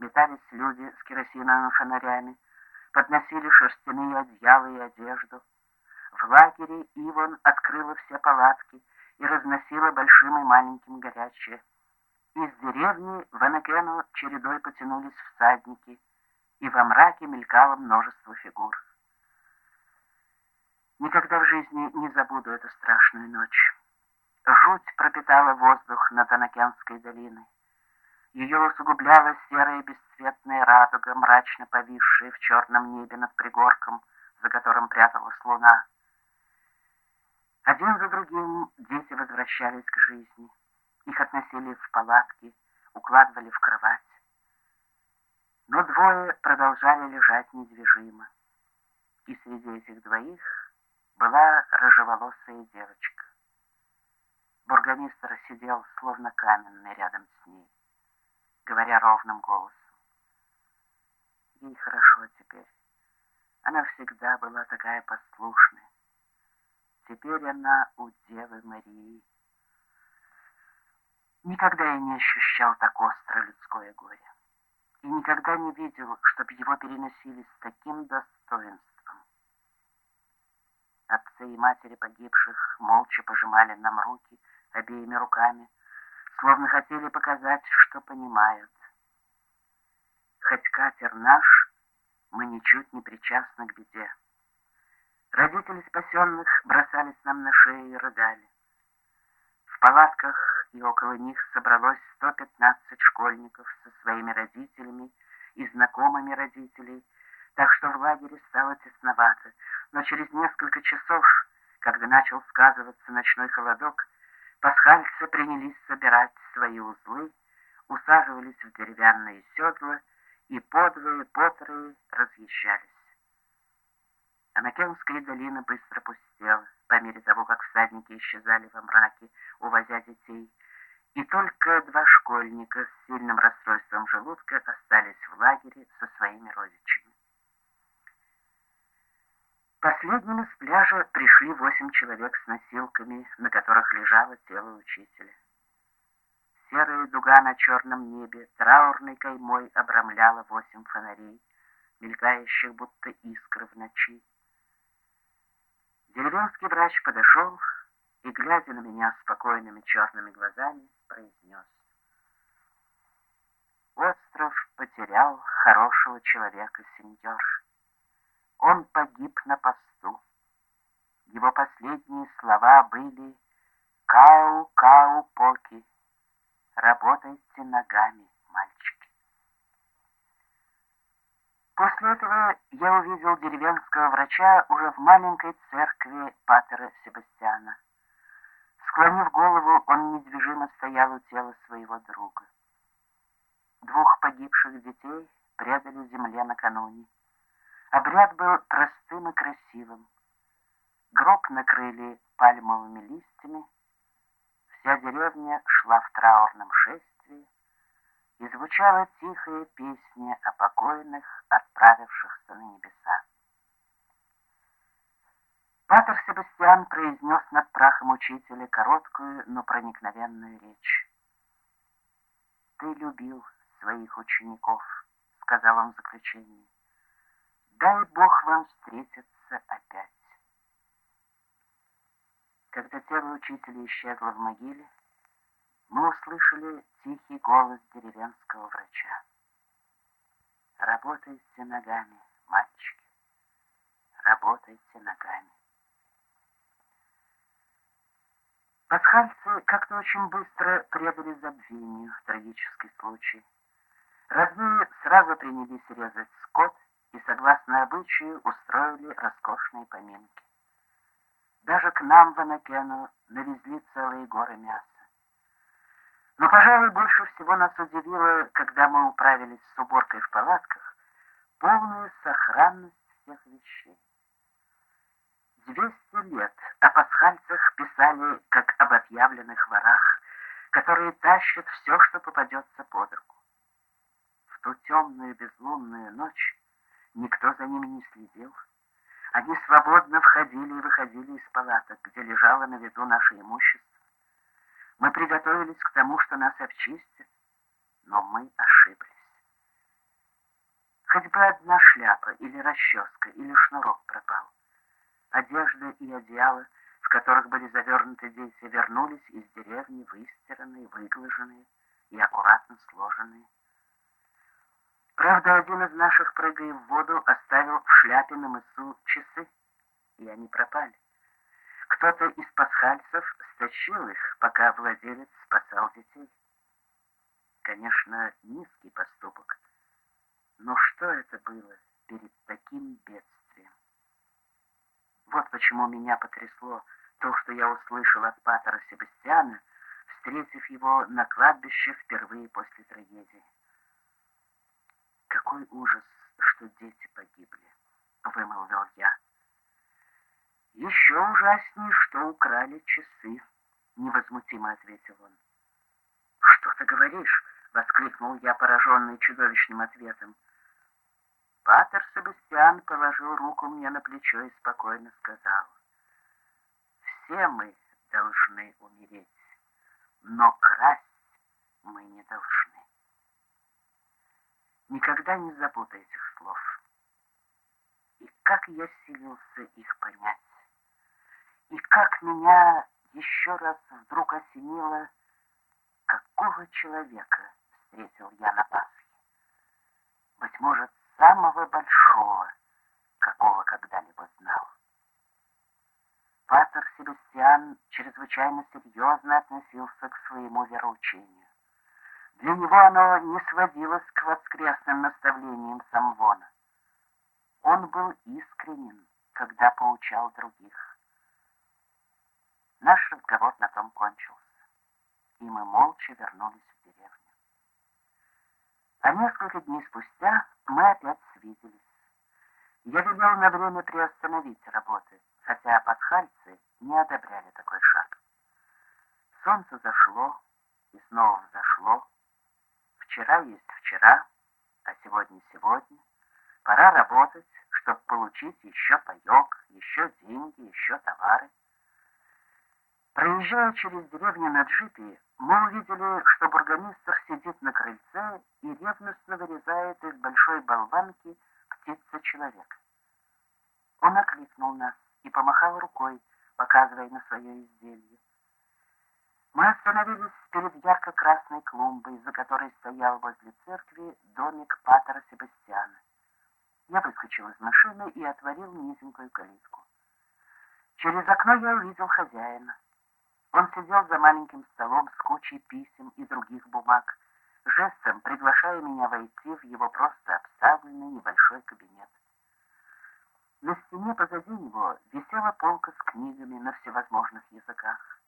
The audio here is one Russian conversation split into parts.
Метались люди с керосиновыми фонарями, подносили шерстяные одеяла и одежду. В лагере Иван открыла все палатки и разносила большим и маленьким горячее. Из деревни в Анакену чередой потянулись всадники, и во мраке мелькало множество фигур. Никогда в жизни не забуду эту страшную ночь. Жуть пропитала воздух над Анакенской долиной. Ее усугубляла серая бесцветная радуга, мрачно повисшая в черном небе над пригорком, за которым пряталась луна. Один за другим дети возвращались к жизни. Их относили в палатки, укладывали в кровать. Но двое продолжали лежать недвижимо. И среди этих двоих была рыжеволосая девочка. Бургомистр сидел, словно каменный, рядом с ней говоря ровным голосом. Ей хорошо теперь. Она всегда была такая послушная. Теперь она у Девы Марии. Никогда я не ощущал так остро людское горе. И никогда не видел, чтобы его переносили с таким достоинством. Отцы и матери погибших молча пожимали нам руки обеими руками, словно хотели показать, что понимают. Хоть катер наш, мы ничуть не причастны к беде. Родители спасенных бросались нам на шею и рыдали. В палатках и около них собралось 115 школьников со своими родителями и знакомыми родителей, так что в лагере стало тесновато. Но через несколько часов, когда начал сказываться ночной холодок, Пасхальцы принялись собирать свои узлы, усаживались в деревянные седла и подвое, потрое разъезжались. Анакенская долина быстро пустела, по мере того, как всадники исчезали во мраке, увозя детей, и только два школьника с сильным расстройством желудка остались в лагере со своими родичами. Последними с пляжа пришли восемь человек с носилками, на которых лежало тело учителя. Серая дуга на черном небе траурной каймой обрамляла восемь фонарей, мелькающих будто искры в ночи. Деревенский врач подошел и, глядя на меня спокойными черными глазами, произнес. Остров потерял хорошего человека, сеньор. Он погиб на посту. Его последние слова были «Кау-кау-поки». Работайте ногами, мальчики. После этого я увидел деревенского врача уже в маленькой церкви Патера Себастьяна. Склонив голову, он недвижимо стоял у тела своего друга. Двух погибших детей предали земле накануне. Обряд был простым и красивым. Гроб накрыли пальмовыми листьями, вся деревня шла в траурном шествии, и звучала тихая песня о покойных, отправившихся на небеса. Патер Себастьян произнес над прахом учителя короткую, но проникновенную речь. «Ты любил своих учеников», — сказал он в заключении. Дай Бог вам встретиться опять. Когда тело учителя исчезло в могиле, мы услышали тихий голос деревенского врача. Работайте ногами, мальчики, работайте ногами. Пасхальцы как-то очень быстро предали забвению трагический случай. Родные сразу принялись резать скот, и, согласно обычаю, устроили роскошные поминки. Даже к нам в Анакену навезли целые горы мяса. Но, пожалуй, больше всего нас удивило, когда мы управились с уборкой в палатках, полная сохранность всех вещей. Двести лет о пасхальцах писали, как об отъявленных ворах, которые тащат все, что попадется под руку. В ту темную безлунную ночь Никто за ними не следил. Они свободно входили и выходили из палаток, где лежало на виду наше имущество. Мы приготовились к тому, что нас обчистят, но мы ошиблись. бы одна шляпа или расческа или шнурок пропал. Одежда и одеяло, в которых были завернуты дети, вернулись из деревни выстиранные, выглаженные и аккуратно сложенные. Правда, один из наших, прыгая в воду, оставил в шляпе на мысу часы, и они пропали. Кто-то из пасхальцев стащил их, пока владелец спасал детей. Конечно, низкий поступок, но что это было перед таким бедствием? Вот почему меня потрясло то, что я услышал от патера Себастьяна, встретив его на кладбище впервые после трагедии. Какой ужас, что дети погибли, вымолвил я. Еще ужаснее, что украли часы, невозмутимо ответил он. Что ты говоришь? воскликнул я, пораженный чудовищным ответом. Патер Себастьян положил руку мне на плечо и спокойно сказал, «Все мы должны умереть, но красть мы не должны». Никогда не забуду этих слов. И как я силился их понять. И как меня еще раз вдруг осенило, какого человека встретил я на Пасхе. Быть может, самого большого, какого когда-либо знал. Пастор Себастьян чрезвычайно серьезно относился к своему вероучению. Для него оно не сводилось к воскресным наставлениям Самвона. Он был искренен, когда поучал других. Наш разговор на том кончился, и мы молча вернулись в деревню. А несколько дней спустя мы опять свиделись. Я велел на время приостановить работы, хотя пасхальцы не одобряли такой шаг. Солнце зашло и снова взошло, Вчера есть вчера, а сегодня сегодня. Пора работать, чтобы получить еще паек, еще деньги, еще товары. Проезжая через деревню на джипе, мы увидели, что бургомистр сидит на крыльце и ревностно вырезает из большой болванки птица-человек. Он окликнул нас и помахал рукой, показывая на свое изделие. Мы остановились перед ярко-красной клумбой, за которой стоял возле церкви домик Патера Себастьяна. Я выскочил из машины и отворил низенькую калитку. Через окно я увидел хозяина. Он сидел за маленьким столом с кучей писем и других бумаг, жестом приглашая меня войти в его просто обставленный небольшой кабинет. На стене позади него висела полка с книгами на всевозможных языках.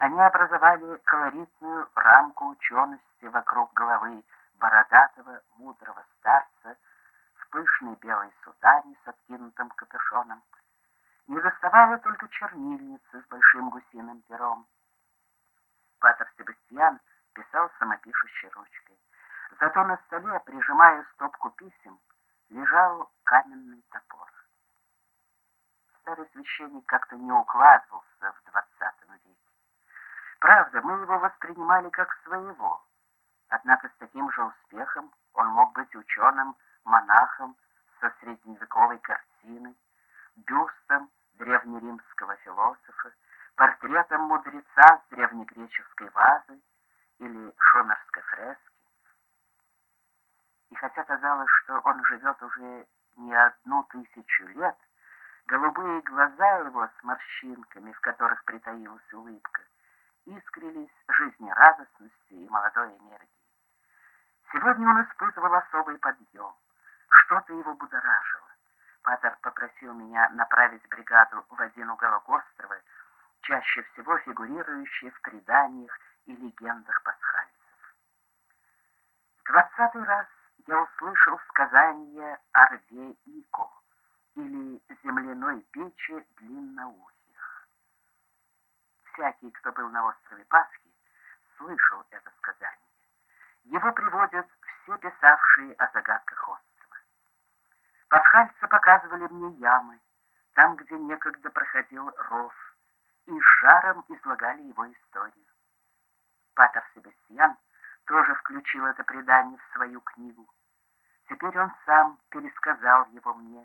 Они образовали колоритную рамку учености вокруг головы бородатого, мудрого старца в пышной белой сутане с откинутым капюшоном. Не доставала только чернильница с большим гусиным пером. Патер Себастьян писал самопишущей ручкой. Зато на столе, прижимая стопку писем, лежал каменный топор. Старый священник как-то не укладывался в двадцатом. Правда, мы его воспринимали как своего. Однако с таким же успехом он мог быть ученым, монахом со средневековой картиной, бюстом древнеримского философа, портретом мудреца с древнегреческой вазы или шумерской фрески. И хотя казалось, что он живет уже не одну тысячу лет, голубые глаза его с морщинками, в которых притаилась улыбка, искрились жизнерадостностью и молодой энергией. Сегодня он испытывал особый подъем. Что-то его будоражило. Патер попросил меня направить бригаду в один уголок острова, чаще всего фигурирующий в преданиях и легендах пасхальцев. Двадцатый раз я услышал сказание о рве Ико или земляной печи длинноухой всякий, кто был на острове Пасхи, слышал это сказание. Его приводят все писавшие о загадках острова. Пасхальцы показывали мне ямы, там, где некогда проходил ров, и с жаром излагали его историю. Патер Себастьян тоже включил это предание в свою книгу. Теперь он сам пересказал его мне.